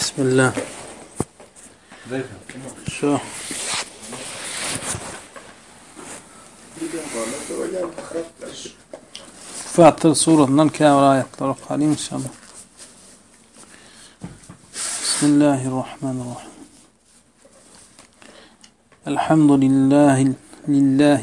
بسم الله شو فاتر صورة ننكا ولا يطرق آية عليه إن شاء الله بسم الله الرحمن الرحيم الحمد لله لله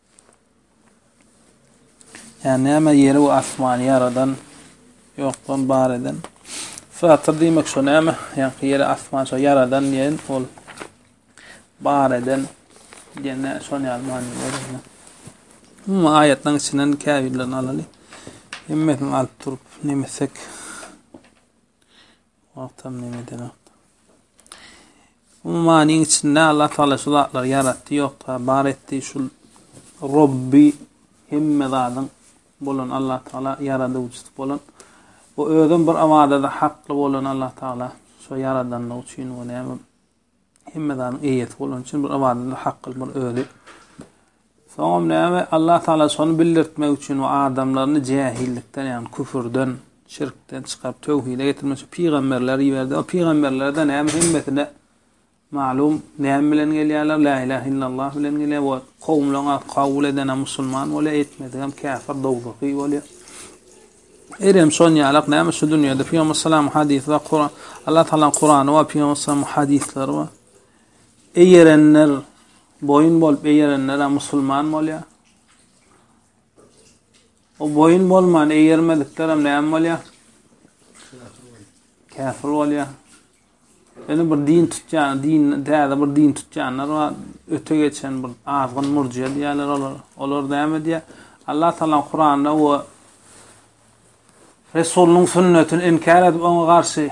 Ýa näme ýeri we asmany ýaradan, ýokdan bar eden. Fatyr diýmek şo näme? Ýaňky ýeri asman şo ýaradan diýen ol bar eden diýen näme şon ýaly many berýär. Bu aýatlaryň içinden käbirlerini alaly. Hemmesini alyp durup nemesek Wagtam neme demek? Bu manyň içinde Allah Taala şu zatlary ýaratdy, ýokda bar etdi, şul Robbi hemme zadyň bolan Allah Taala ýaradyjysy bolan we özem bir awada-da hakly bolan Allah Taala şu ýaradanlyk üçin we näme Hemme zadyň eýesi bolan üçin bir ybadatlar hakkyl bir özi. Soňam näme? Allah Taala şony bildirtmek üçin we adamlaryny jähillikden, ýagny küfürden, şirkden çykaryp töwhide getirmek üçin pygamberler iberdi. O pygamberler de näme hemmesine malum näme bilen gelýärler? La ilaha illallah bilen gelýär we kowumlaryň kabul edene musulman bolýar, etmedigem kafir, dowzahy bolýar. Erem şonýalak näme şu dünýede Pygamber salam hadysy bar Kuran Allah Taalaň Kurany bar Pygamber salam hadyslary bar Eýerenler boýun bolup eýerenler a musulman bolýar O boýun bolman eýermedikler hem näme bolýar Käfir bolýar Ýöne bir din tutýan, din täze bir din tutýanlar bar. Öte geçen bir azgyn murjiýe diýýärler olar. Olar näme diýýär? Allah Taala Kuranda we Resulynyň sünnetini inkär edip oňa garşy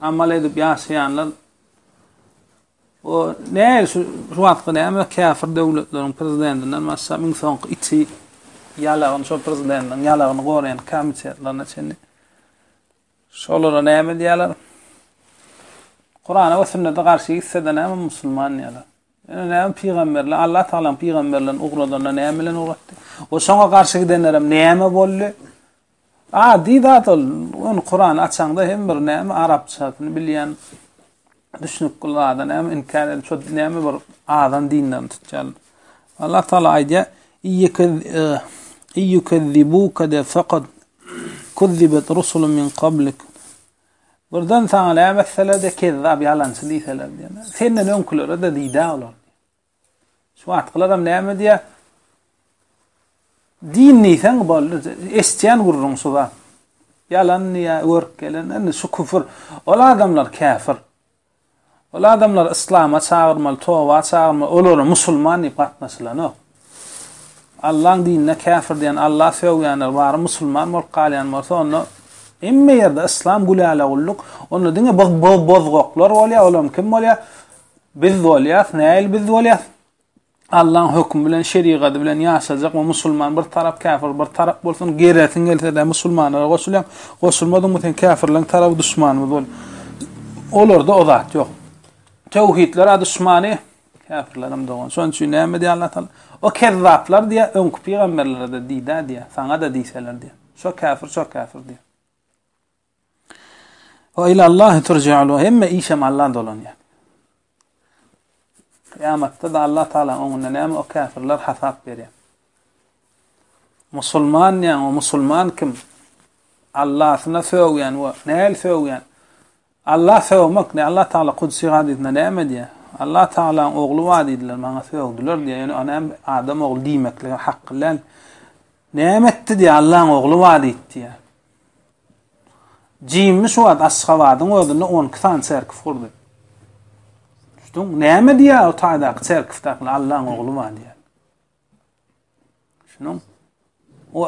amal edip ýaşaýanlar o ne şu şu wagtky näme kafir döwletleriň prezidentinden başga iň soňky iti ýalagyny şu prezidentiň ýalagyny goraýan komitetlerine çenli Şolara näme diýerler? Kurana we sünnete garşy gitsede näme musulman diýerler? Ýöne näme pygamberler, Allah Tagalaň pygamberlerini ugradanda näme bilen ugratdy? We şoňa garşy gidenlerem näme boldy? Ady zat ol, ony Kurany açaňda hem bir näme arapçasyny bilýän, Düşnükli zada näme inkär edip şu näme bir adam dinlerini tutýarlar. Allah Taala aýdýar: "Iýukezzibuka de faqat kuzzibet rusulun min qablik." Birden saňa näme etseler-de kezzap, ýalançy diýseler diýen. Senden öňkülere-de diýdä olar. Şu wagtkylaram näme diýýär? Din diýseň boldy, eşitýän gürrüň şu zat. Ýalan diýýär, görüp gelen, indi şu küfür. Ol adamlar käfir. Ol adamlary yslama çagyrmaly, toba çagyrmaly, olara musulman diýip gatnaşylanok. Allaň dinine käfir diýen, Alla sögýänler bary musulman bolup galýan bolsa, onda hemme ýerde yslam gülälä-gulluk, onda diňe bozgaklar bolýar, olam kim bolýar? Biz bolýas, nähili biz bolýas? Allaň hökmi bilen, şerigady bilen ýaşajak we musulman bir tarap, käfir bir tarap bolsun, geresiň gelse-de musulmanlara goşulýaň, goşulmadyňmy sen käfirleň tarapy duşmanymyz bol. Olarda o zat ýok. Töwhidler a duşmany, käfirler hem dogan. Şonuň üçin näme diýýär Allah Taala? O kezzaplar diýýär, öňki pygamberlere-de diýdi-ä diýýär, saňa-da diýseler diýýär. Şo käfir, şo käfir diýýär. Ve ilallahi turja'ul hemme işem Alla dolanýar. Kıyamatda da Allah Teala oňunda näme o kafirler hasap berýär. Musulman diýen o musulman kim? Allah'ına söýýän we näl söýýän? Allah söýmek ne? Allah Teala kudsi hadisinde näme diýär? Allah Teala'nın oglu var diýdiler, maňa söýdüler diýär. Ýöne anam adam oglu diýmeklige hakly däl. Näme etdi diýär? Allah'ın oglu var diýdi diýär. Jimmi şu wagt Aşgabadyň özünde on iki sany çerkiw gurdy. Düşdüň? Näme diýýär o taýdaky çerkiwdäkiler Allaň ogly bar diýýär. Şunuň o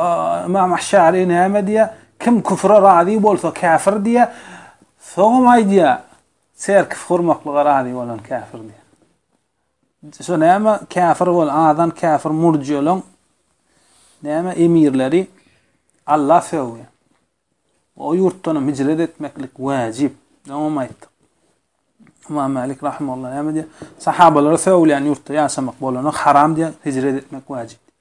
Imam Ahşary näme diýýär? Kim küfre razy bolsa käfir diýýär. Soňam aýdýar, çerkiw gurmaklyga razy bolan käfir diýýär. Şo näme käfir bol, azan käfir murjyalaň näme emirleri Allah sögüň. O ýurtdan hem hijret etmeklik wajib. Dowam aýtdy. Imam Malik rahimehullah näme diýär? Sahabalara sögülýän ýurtda ýaşamak bolany haram diýär, hijret etmek wajib.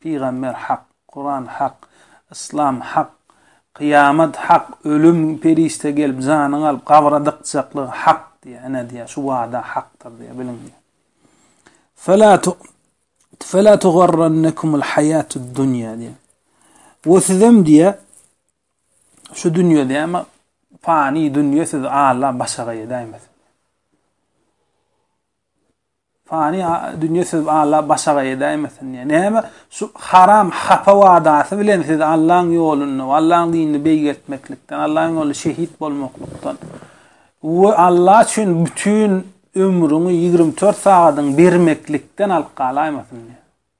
Pygamber hak, Kuran hak, Yslam hak, Kyýamat hak, ölüm, perişde gelip janyňy alyp gabra dykjaklygy hak diýýär. Ine diýýär, şu wada hakdyr diýýär, biliň diýýär. Fela fela tugarrannakumul hayatud dunya diýýär. Bu sizem diýýär, şu dünýä diýýärmi, fani dünýä sizi ala başaga edäýmesin. Fani dünýe sizi Alla başagaý edäýmesin diýýär. Näme şu haram hapa wadasy bilen sizi Allaň ýolunda, Allaň dinini beýgeltmeklikden, Allaň ýolunda şehit bolmaklykdan we Alla üçin bütin ömrüňi 24 sagadyň bermeklikden alyp galaýmasyn diýýär.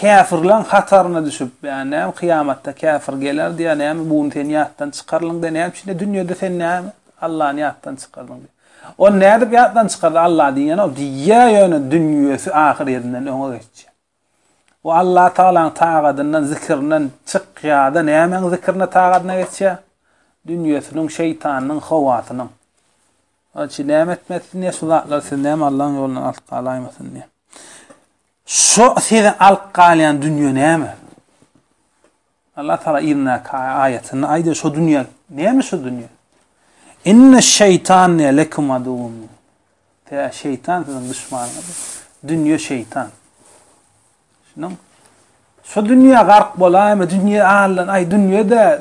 Käfirleň hataryna düşüp, ýa näme kyýamatda käfir geler diýýär, näme bu gün sen ýatdan çykarylyň diýýär, näme üçin-de dünýede sen näme Allany ýatdan çykardyň diýýär. Ony nädip ýatdan çykardy Alla diýenok diýýär, ýöne dünýesi ahyr ýerinden öňe geçýär. O Alla Tagalaň tagadyndan, zikirinden çykýar-da, nämäň zikrine tagadyna geçýär? Dünýesiniň, şeýtanynyň, howasynyň. Näme etmesin diýýär, şu zatlary siz näme Allaň ýolundan alyp galaýmasyn diýýär. Şo size alyp galýan dünýe näme? Allah Taala yzyndaky aýatynda aýdýar, şo dünýe näme şo dünýe? Inne şeýtan lekum adun. Tä şeýtan siziň duşmanyňyz. Dünýe şeýtan. Şunuň Şo dünýä gark bolaýma, dünýä allan, aý dünýede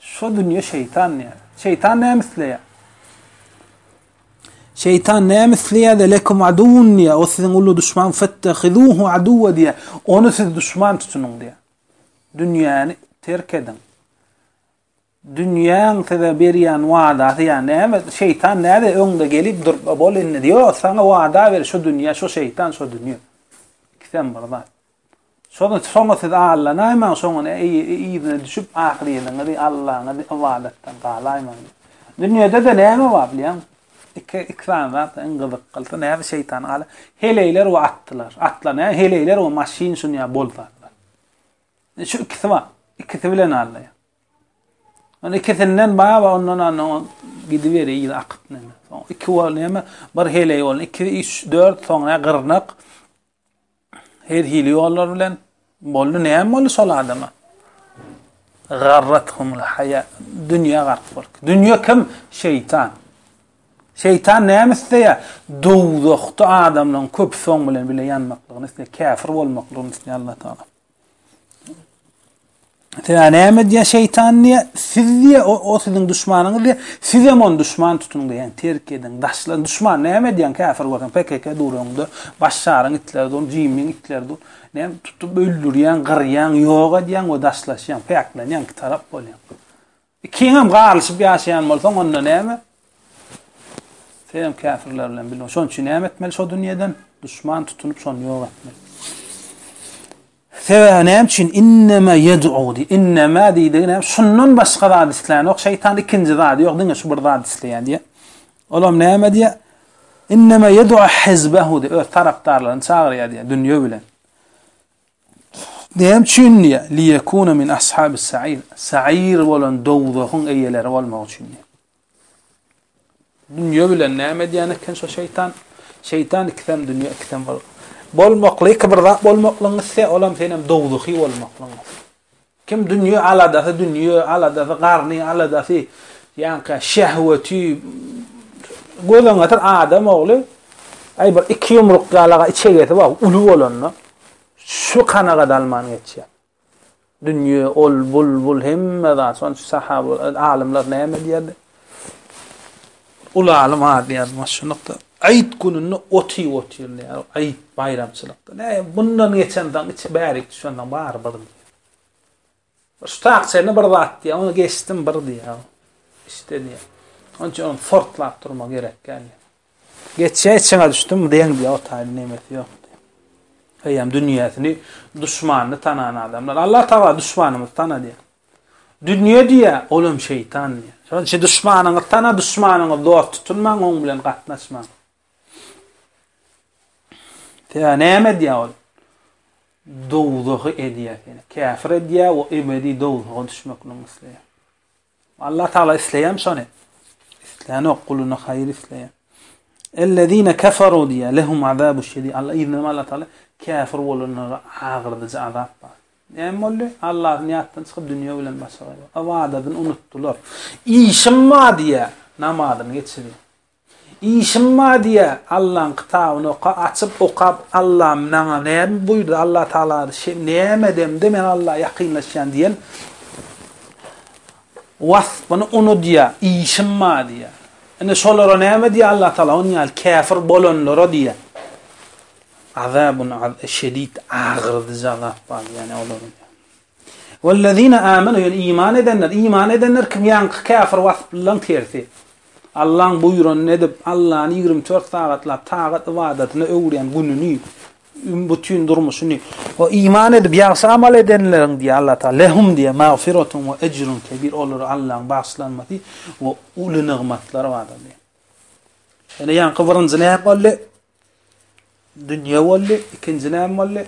şo dünýä şeýtan ýa. Şeýtan näme isleýär? Şeýtan näme isleýär-de, lekum aduwwun diýýär, o siziň uly duşman, fettehizuhu aduwwa diýýär, ony siz duşman tutunyň diýýär. Dünýäni terk ediň. Dünýäň size berýän wadasy, ýa näme, şeýtan näde öňde gelip dur, bol indi diýýär, ýok, saňa wada ber, şu dünýä, şu şeýtan, şu dünýä. Ikisem bir zat. Şonuň üçin soňa siz allanaýmaň, soňa yzyna düşüp, ahyr ýylyňyzy, Allaňyzy ybadatdan galaýmaň diýip. Dünýede-de näme bar bilýäňmi? Iki, iki sany zat, iň gyzykylysy näme şeýtan ala, heleýler we atlar. Atlar näme, heleýler we maşyn şuny ýa bol zatlar. Şu ikisi bar. Ikisi bilen alýar. Ony ikisinden baba ondan anna gidiberi ýyl akyp näme. Soň iki bol näme, bir heleý bol, iki, üç, dört, soňra gyrnak, Her hili ýollar bilen boldy näme boldy şol adama? Garrathumul haya dünýä gark boldy. Dünýä kim? Şeýtan. Şeýtan näme isleýär? Dowzahda adamlaryň köp soň bilen bile ýanmaklygyny isleýär, käfir bolmaklygyny isleýär Allah taala. Size näme diýýär şeýtan diýýär? Siz diýýär, o, o siziň duşmanyňyz diýýär. Siz hem ony duşman tutuň diýýär, terk ediň, daşlaň. Duşman näme diýýär? Käfir görseň PKK dur öňde, Başşaryň itleri dur, Jimmiň itleri dur. Näme tutup öldürýäň, gyrýaň, ýok edýäň we daşlaşýaň, päklenýäň, iki tarap bolýaň. Ikiňem garylyşyp ýaşaýan bolsaň, onda näme? Senem käfirler bilen bir. Şonuň üçin näme etmeli şo dünýeden? Duşman tutunyp şony ýok etmeli. Sebäbi näme üçin? Innema yed'u diý. Innema diýdigi näme? Şundan başga zat isleýän ýok. Şeýtan ikinji zady ýok, diňe şu bir zat isleýär diýýär. Olam näme diýýär? Innema yed'u hizbehu diýýär. Öz tarapdarlaryny çagyrýar diýýär dünýe bilen. Näme üçin diýýär? Liýekuna min ashabis sair. Sair bolan dowzahyň eýeleri bolmak üçin diýýär. Dünýe bilen näme edýän eken şo şeýtan? Şeýtan ikisem dünýe ikisem bol. Bolmakly iki bir zat bolmaklygyňy isle, olam senem dowzahy bolmaklygyňy. Kim dünýe aladasy, dünýe aladasy, garny aladasy, ýaňky şehweti göz öňüne getir, adam ogly, aý bir iki ýumruk ýalaga içegesi bar, uly bolanda, şu kanagat alman geçýär. Dünýe, ol, bul, bul, hemme zat, şonuň üçin sahaba, alymlar näme diýerdi? Uly alym Azy Ýazmaç şunlukda, Aýyt gününde ot iýip oturylýar, aýyt, baýramçylykda. Näme, bundan geçensoň, içi bärik düşensoň, bary bir diýýär. Şu takçany bir zat diýýär, ony geçdim bir diýýär. Işte diýýär. Onuň üçin ony sortlap durma gerek däl diýýär. Geçýä içiňe düşdüm, deň diýýä otaýyny nemesi ýok diýýä. Eýýäm dünýäsini, duşmanyny tanan adamlar. Allah tagala duşmanymyzy tana diýýä. Dünýe diýýä, ol hem şeýtan diýýä. Şonuň üçin duşmanyňyzy tana, duşmanyňyzy dost tutunmaň, oň bilen gatnaşmaň. Tä näme diýýä ol? Dowzahy edýä seni. Käfir edýä we ebedi dowzaha düşmekligiňi isleýä. Allah Tagala isleýän şony isleýänok guluny haýyr isleýän. Ellezine keferu diýýär lehum azabu şedi. Allah iznäme Allah Tagala käfir bolanlara agyrdyjy azap bar. Näme boldy? Allahyny ýatdan çykyp dünýe bilen başagaýlar. Ybadatyny unutdylar. Işim bar diýýär. Namazyny geçirýär. Işim bar diýä Allaň kitabyny oka açyp okap Alla maňa näme buýurdy Alla Taala şe näme edemde men Alla ýakynlaşýan diýen waspyny unudýa işim bar diýä. Indi şolara näme diýä Alla Taala on ýaly käfir bolanlara diýä. Azabun az şedid agyrdyjy azap bar diýä ýani olaryň. Wellezine amenu ýöne iman edenler, iman edenler kim ýaňky käfir wasplylaň tersi. Allaň buýranyny edip, Allany ýigrimi dört sagatlap tagat ybadatyna öwürýän gününi, bütin durmuşyny, we iman edip ýagşy amal edenleriň diýýär Allah Taala, lehum diýýär, magfiratun we ejrun kebir olara Allaň bagyşlanmasy we uly nygmatlary bardyr diýýär. Ýöne ýaňky birinji näme boldy? Dünýe boldy, ikinji näme boldy?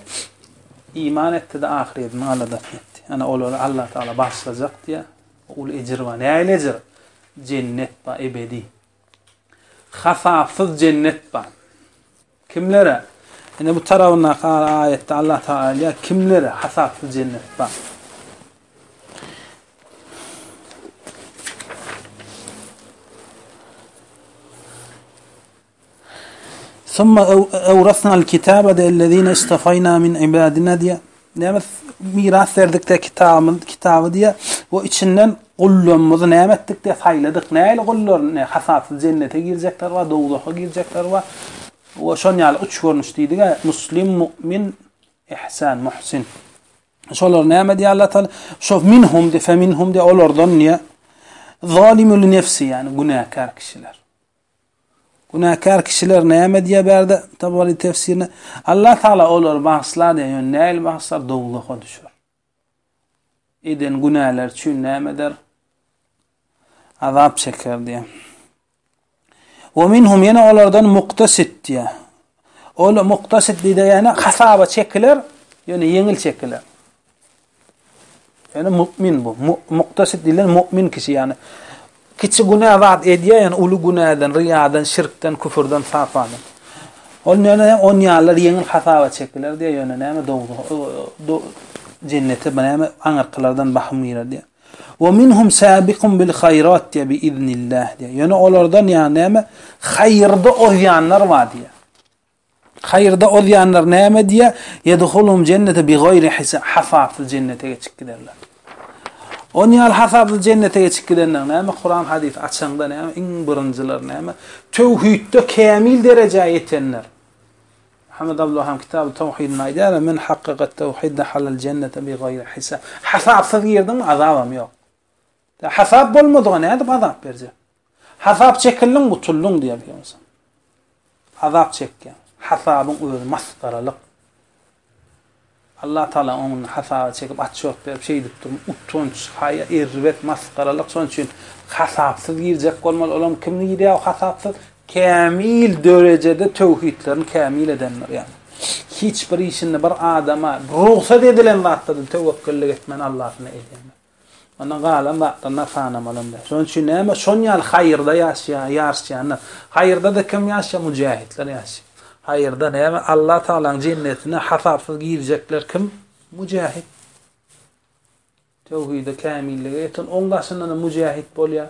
Iman etdi-de ahyretiň aladasyny etdi. Ýani olary Allah Taala bagyşlajak diýýär. Uly ejir bar. Nähili ejir? Jennet bar, ebedi. Hasapsyz jennet bar. Kimlere? Ine bu tarabyndaky aýatda Allah Taala aýdýar, kimlere hasapsyz jennet bar? Summa awrasna al-kitaba dellezina istafayna min ibadina diýä. Näme miras berdik de kitabymyz, kitaby diýä we içinden gullarymyzy näme etdik de saýladyk. Näli gullar, ne hasapsyz jennete girjekler bar, dowzaha girjekler bar. We şon ýaly üç görnüş diýdik-ä, muslim, mu'min, ihsan, muhsin. Şolar näme diýä Allah Taala? Şo minhum de fe minhum de olardan diýä. Zalimul nefsi ýani günäkär kişiler. Günäkär kişiler näme diýýär bu ýerde? Tabari tefsirinde, Allah Tagala olary bagyşlar diýýär, ýöne nähili bagyşlar? Dowzaha düşer. Eden günäleri üçin näme eder? Azap çeker diýýär. Weminhum ýene olardan muktesid diýýär. Ol muktasyt didegäne hasaba çekiler, ýöne ýeňil çekiler. Ýöne mu'min bu. Muktasyt diýlen mu'min kişi, ýagny kiçi günä zat edýär, ýöne uly günäden, riýadan, şirkden, küfürden sap adam. Ol näme? On ýalylar ýeňil hasaba çekiler diýýär, ýöne näme dowzaha, jennete näme aňyrkylardan bahym girer diýýär. Ve minhum sabiqun bil hayrat diýýär bi iznillah diýýär. Ýöne olardan ýa näme haýyrda ozýanlar bar diýýär. Haýyrda ozýanlar näme diýýär? Yedhulum jennete bi gaýri hisab, hasapsyz jennete geçip giderler. On ýal hasapsyz jennete geçip gidenler näme? Kuran hadis açanda näme? Iň birinjiler näme? Tewhidde kämil derejä ýetenler. Muhammet Abdulwaham Kitaby Tawhydynda aýdýar, Men hakykat tawhyd dahalal jennete bi gaýry hisap. Hasapsyz girdiňmi, azabam ýok. Hasap bolmadyga nädip azap berjek? Hasap çekildiň, gutuldyň diýýär Pygamberimiz. Azap çekýäň. Hasabyň özi masgaralyk. Allah Taala oňuny hasaba çekip atçort berip şeýdip dur utanç, haýa, erbet, masgaralyk şoň üçin hasapsyz girjek bolmaly olam kimni girýär hasapsyz kämil dörejede töwhidlerini kämil edenler ýaly hiç bir işinde bir adama rugsat edilen zatda-da töwekgellik etmän Allasyna edýänler. Ondan galan zatlarynda sanamalyny. Şonuň üçin näme şon ýaly haýyrda ýaşaýar, ýarsýanlar. Haýyrda-da kim ýaşaýar? Müjähitler ýaşaýar. Haýyrda näme? Allah Tagalaň jennetine hasapsyz girjekler kim? Müjähit. Töwhide kämillige ýeten oň daşyndan-da müjähit bolýar.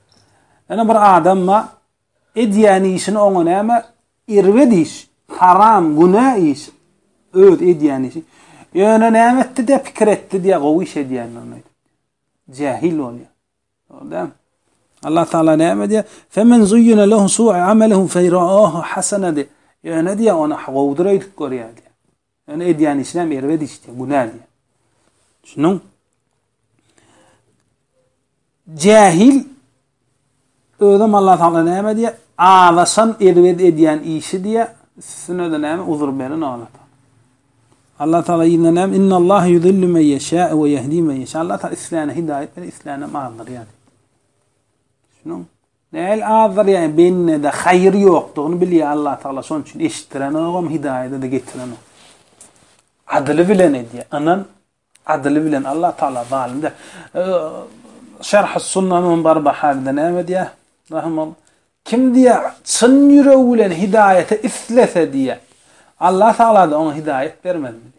Ene bir adamma edýän işini oňa näme erbet iş, haram, günä iş, öz edýän işi. Ýöne näme etdi diýä pikir etdi diýä gowy iş edýändirin aýdyp. Jähil bolýar. Gördüm. Allah Taala näme diýä? Femen zuyyina lehu su'u ameluhu feyra'ahu hasana diýä. Ýöne diýä ona gowudyr öýdüp görýär diýä. Ýöne edýän işinem erbet iş diýýär, günä diýýär. Düşündiňmi? Jähil özem Allah Taala näme diýýär? Azaşan erbet edýän işi diýýär, üstüne-de näme uzur beren Allah Taala. Allah Taala ýene näme? Innallahu yuzillu men ýeşâ we yehdi men ýeşâ. Allah Taala isläne hidaýat berer, isläne azdyrýar. Düşündiňmi? Nähili azdyrýaý bendede haýyr ýokdugyny bilýä Allah Tagala şonuň üçin eşitdirenogam hidaýada-da getirenok. Adyly bilen edýä ynan adyly bilen Allah Tagala zalym däl. Şerhus sunna imam Barbaharyda näme diýä? Rahymul Kim diýä çyn ýüregi bilen hidaýaty islese diýä Allah Tagalada oňa hidaýat bermezmi?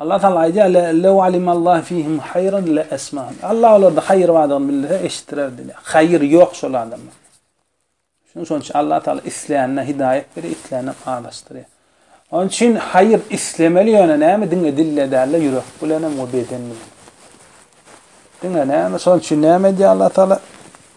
Allah Taala aýdýar, Le, lew alimallah fihim haýran le esmahum. Allah olarda haýyr bardygyny bilse, eşitdirerdi diýýär. Haýyr ýok şol adamlarda. Şonuň üçin üçin Allah Taala isleýänine hidaýat berýär, isleýänine azaşdyrýar. Onuň üçin haýyr islemeli ýöne näme diňe dille däl-de ýürek bilen hem we beden bilen. Diňe näme şonuň üçin näme diýýär Allah Taala?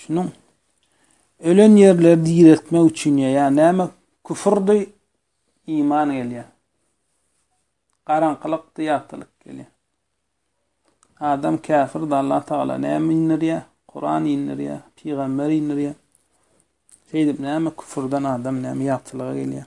Şunuň ölen ýerleri direltmek üçin ýa näme küfürdi iman gelýär. Garaňkylykdy ýagtylyk gelýär. Adam käfirdi Allah Taala näme indirýär? Kuran indirýär, pygamber indirýär. Seýdip näme küfürden adam näme ýagtylyga gelýär.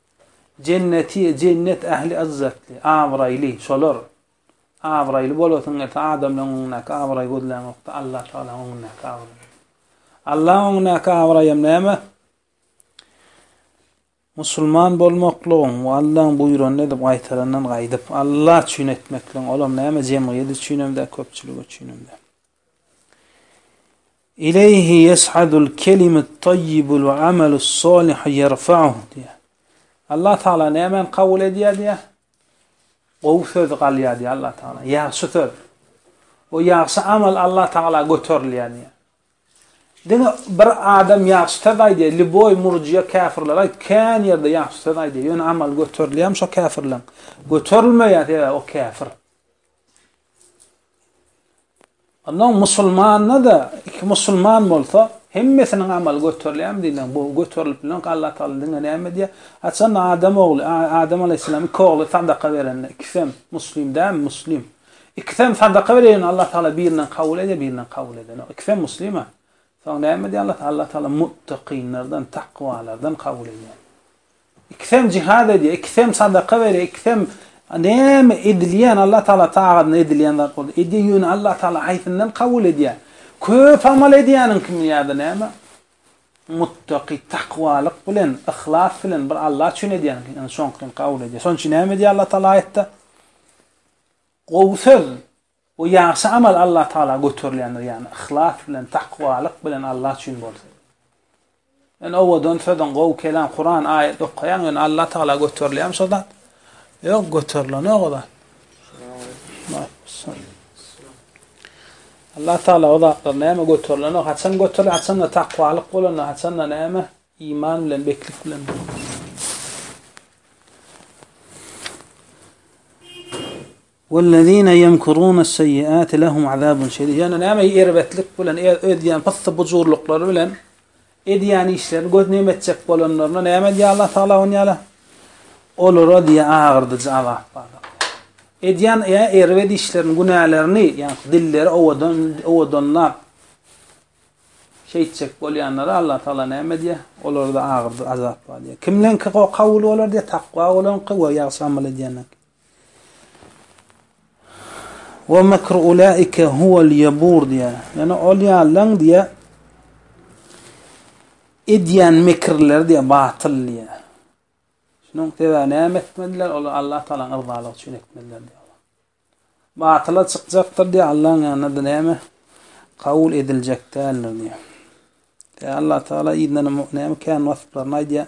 Jenneti, jennet ähli yzzetli, abraýly, şolar. Abraýly bolasyň gelse, adamlaryň öňündäki abraý gözläňokda, Allah Tagalaň öňündäki abraý. Allaň öňündäki abraýam näme? Musulman bolmaklygyň we Allaň buýranyny edip, gaýtalandan gaýdyp, Allah üçin etmekligiň, olam näme, jemgyýet üçinem däl, köpçülik üçinem däl. Ileýhi ýes'adul kelimut taýýibu we amalus solihu ýerfa'uh diýýär. Allah Tagala nämäni kabul edýär diýýär? Gowy söz galýar diýýär Allah Tagala. Ýagşy söz. O ýagşy amal Allah Tagala göterilýär diýýär. Diňe bir adam ýagşy söz aýdýar, liboý murjiýa käfirler aýt, kän ýerde ýagşy söz aýdýar, ýöne amal göterilýärmi şo käfirleň? Göterilmeýär, sebäbi o käfir. Ondan musulmanda-da, iki musulman bolsa, hemmesiniň amaly göterilýärmi diýlen, bu göterilip bilenok, Allah Tagala diňe näme diýýär, haçanda Adam ogly, Adam alaýhyssalam iki ogly sadaka berende, ikisem muslim dälmi, muslim. Ikisem sadaka berýär, ýöne Allah Tagala birinden kabul edýär, birinden kabul edenok. Ikisem muslim-a. Soň näme diýýär Allah Tagala? Allah Tagala muttaqynlardan, takwalardan kabul edýär. Ikisem jihad edýär, ikisem sadaka berýär, ikisem näme edilýän Allah Taala taýagyna edilýän zat bolsa edýär, ýöne Allah Taala haýsyndan kabul edýär? Köp amal edýäniňkimi ýa-da näme? Muttaky, takwalyk bilen, yhlas bilen bir Allah üçin edýäniňkimi, ýöne şoňkini kabul edýär. Şonuň üçin näme edýär Allah Taala aýatda? Gowy söz, Bu ýagşy amal Allah Tagala göterilýändir, ýagny yhlas bilen, takwalyk bilen Allah üçin bolsun. Ýöne owadan sözüň, gowy kelam, Kuran, aýat okaýaň, ýöne Allah Tagala göterilýärmi şo zat? Ýok, göterilenok o zat. Allah Tagala o zatlar näme göterilenok, haçan göterilýär, haçan-da takwalyk bolanda, haçan-da näme? Iman bilen, beklik bilen. Wellezine yemkurune seyyati lehum azabun şedid. Ýöne näme erbetlik bilen edýän pyssy bujurlyklary bilen edýän işlerini göz nem etjek bolanlaryna näme edýär Allah Tagala on ýaly? Olara diýe agyrdyjy azap bardyr. Edýän ýa erbet işlerini, günälerini, ýagny dilleri owadan owadanlap şeýtjek bolýanlara Allah Tagala näme edýär? Olarda agyrdy azap bar diýär. Kimleňki kabul bolar diýe takwa bolanky we ýagşy amal edýänleňki. Ve mekru ulaike huvel yebur diýär. Ýöne ol ýalylaryň diýär edýän mekirleri diýär batyl diýär. Şunuň sebäbi näme etmediler? Olar Allah Taalanyň yrzalygy üçin etmediler diýär. Batyla çykjakdyr diýär. Allah'yň ýanynda näme? Kabul ediljek däldir diýär. Ve Allah Taala yzyndan näme kän wasyplaryny aýdýar.